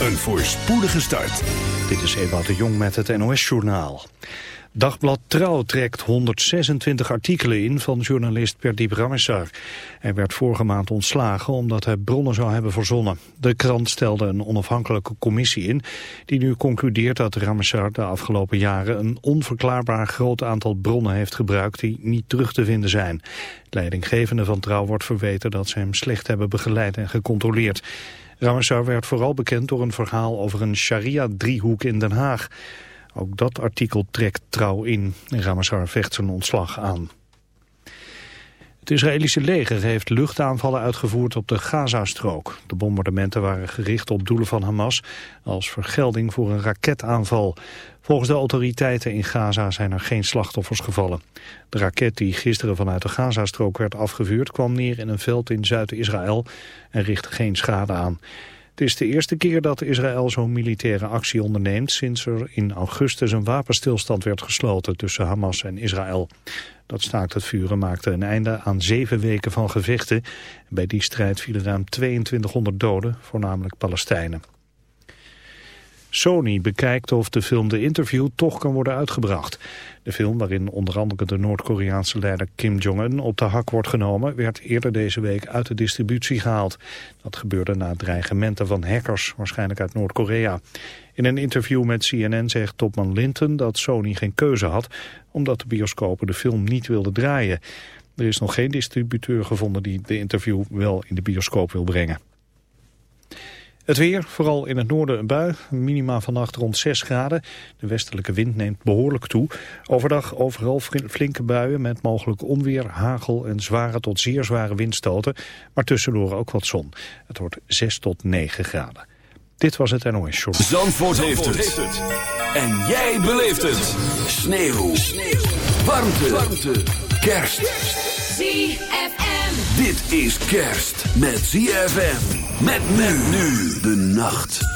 Een voorspoedige start. Dit is Ewout de Jong met het NOS-journaal. Dagblad Trouw trekt 126 artikelen in van journalist Perdip Ramessar. Hij werd vorige maand ontslagen omdat hij bronnen zou hebben verzonnen. De krant stelde een onafhankelijke commissie in... die nu concludeert dat Ramessar de afgelopen jaren... een onverklaarbaar groot aantal bronnen heeft gebruikt die niet terug te vinden zijn. Leidinggevende van Trouw wordt verweten dat ze hem slecht hebben begeleid en gecontroleerd. Ramessar werd vooral bekend door een verhaal over een sharia-driehoek in Den Haag. Ook dat artikel trekt trouw in. Ramessar vecht zijn ontslag aan. Het Israëlische leger heeft luchtaanvallen uitgevoerd op de Gazastrook. De bombardementen waren gericht op doelen van Hamas als vergelding voor een raketaanval. Volgens de autoriteiten in Gaza zijn er geen slachtoffers gevallen. De raket die gisteren vanuit de Gazastrook werd afgevuurd kwam neer in een veld in Zuid-Israël en richtte geen schade aan. Het is de eerste keer dat Israël zo'n militaire actie onderneemt sinds er in augustus een wapenstilstand werd gesloten tussen Hamas en Israël. Dat staakt het vuren maakte een einde aan zeven weken van gevechten. Bij die strijd vielen ruim 2200 doden, voornamelijk Palestijnen. Sony bekijkt of de film The Interview toch kan worden uitgebracht. De film, waarin onder andere de Noord-Koreaanse leider Kim Jong-un op de hak wordt genomen, werd eerder deze week uit de distributie gehaald. Dat gebeurde na dreigementen van hackers, waarschijnlijk uit Noord-Korea. In een interview met CNN zegt topman Linton dat Sony geen keuze had, omdat de bioscopen de film niet wilden draaien. Er is nog geen distributeur gevonden die de interview wel in de bioscoop wil brengen. Het weer, vooral in het noorden een bui. Minima vannacht rond 6 graden. De westelijke wind neemt behoorlijk toe. Overdag overal flinke buien met mogelijk onweer, hagel en zware tot zeer zware windstoten. Maar tussendoor ook wat zon. Het wordt 6 tot 9 graden. Dit was het NOS Short. Zandvoort, Zandvoort heeft, het. En jij beleeft het. Sneeuw. Sneeuw. Warmte. Warmte. Kerst. ZFM. Dit is kerst met ZFM. Met men nu de nacht.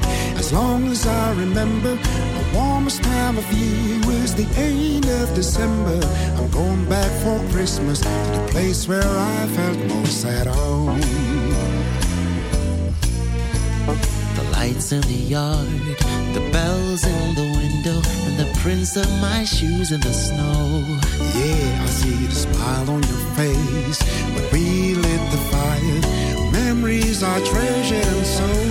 as long as I remember the warmest time of year was the end of December. I'm going back for Christmas to the place where I felt most at home. The lights in the yard, the bells in the window, and the prints of my shoes in the snow. Yeah, I see the smile on your face when we lit the fire. Memories are treasured and so.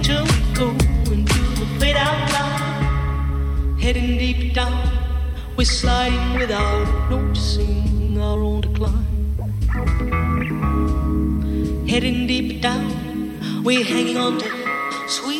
angel, we go into a fade out line. Heading deep down, we're sliding without noticing our own decline. Heading deep down, we're hanging on to sweet.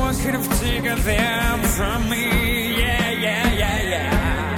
one could have taken them from me. Yeah, yeah, yeah, yeah.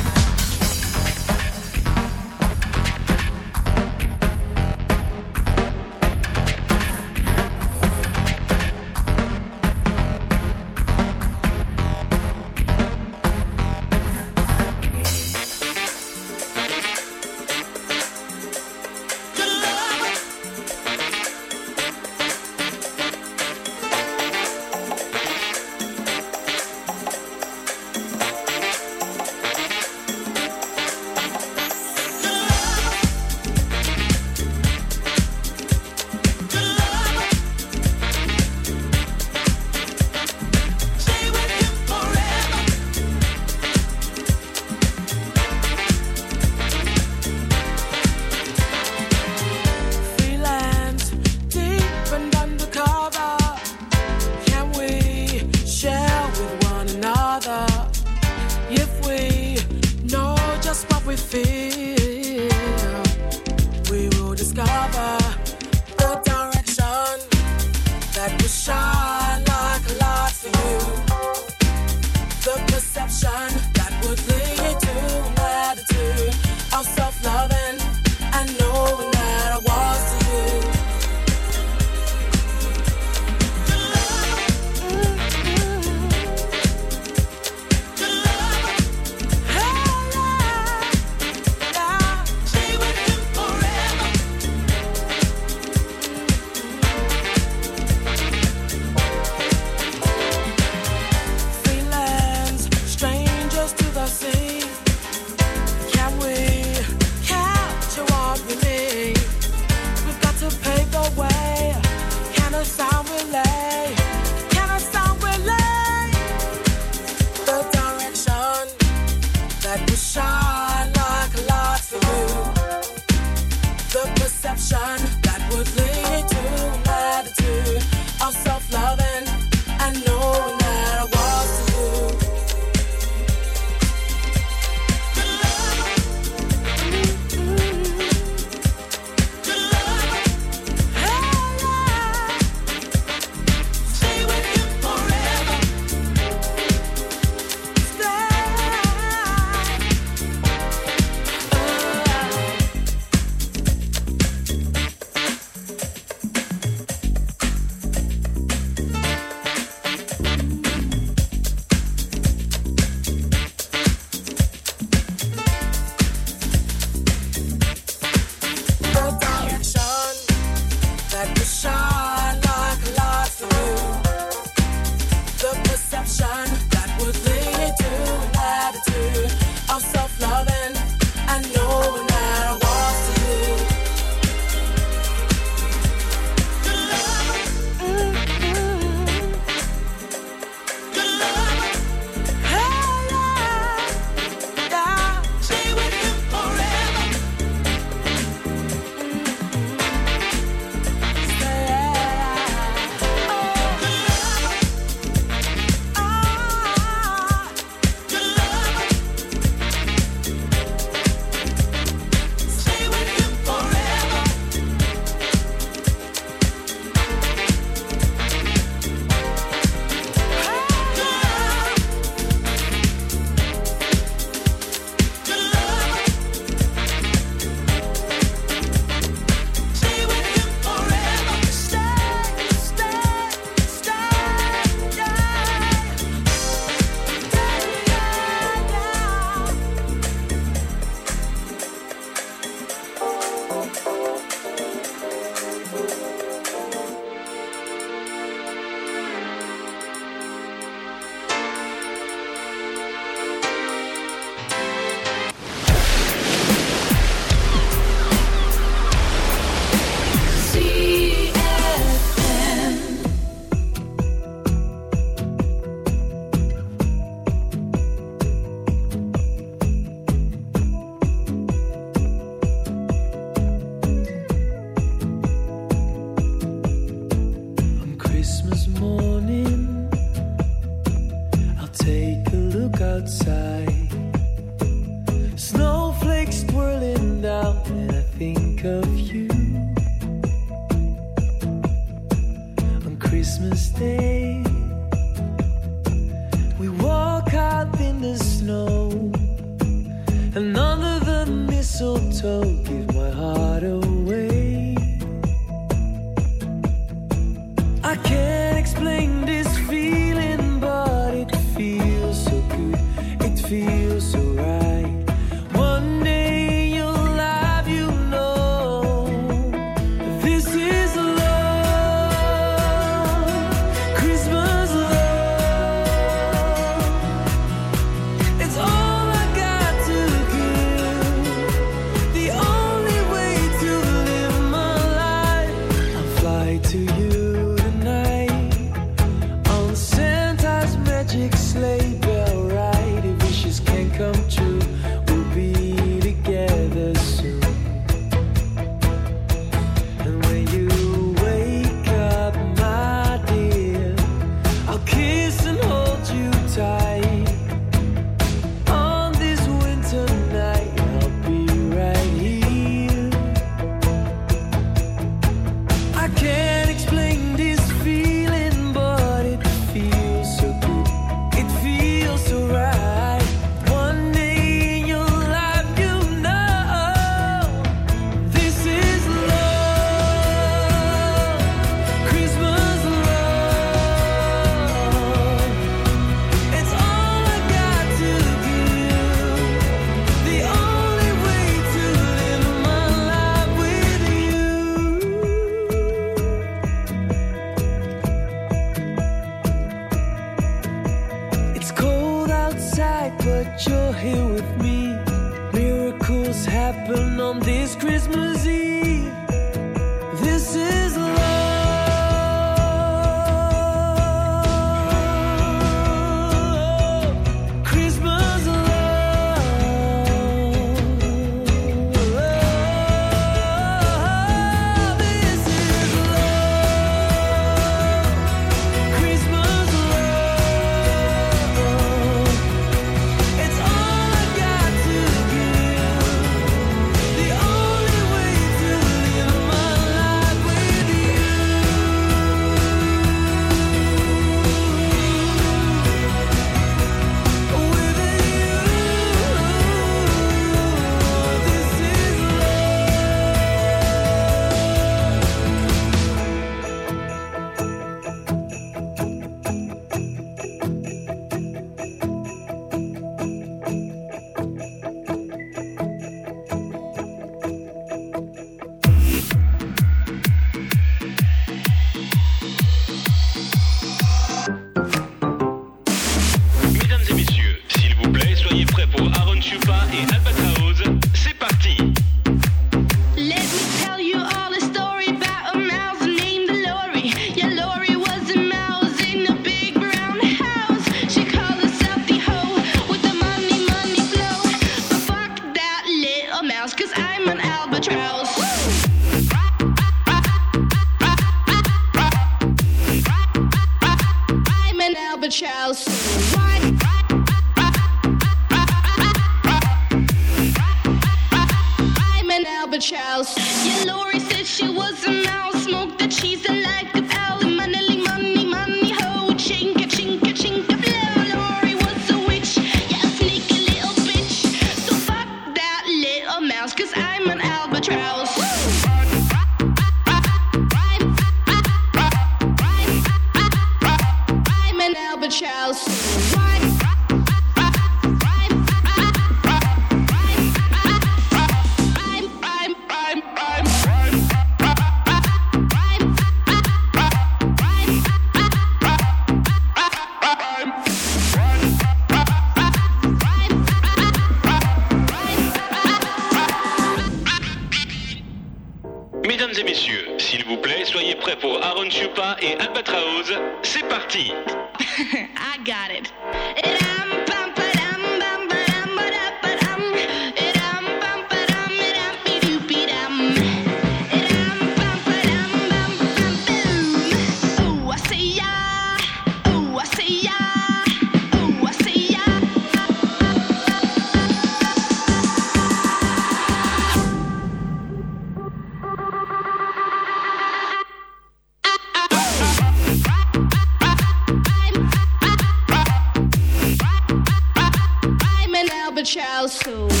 So.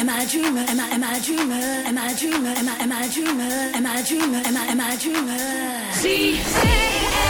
Am I a dreamer? Am I am I a dreamer? Am I a dreamer? Am I am I a dreamer? Am I a dreamer? Am I am I dreamer? ZFM.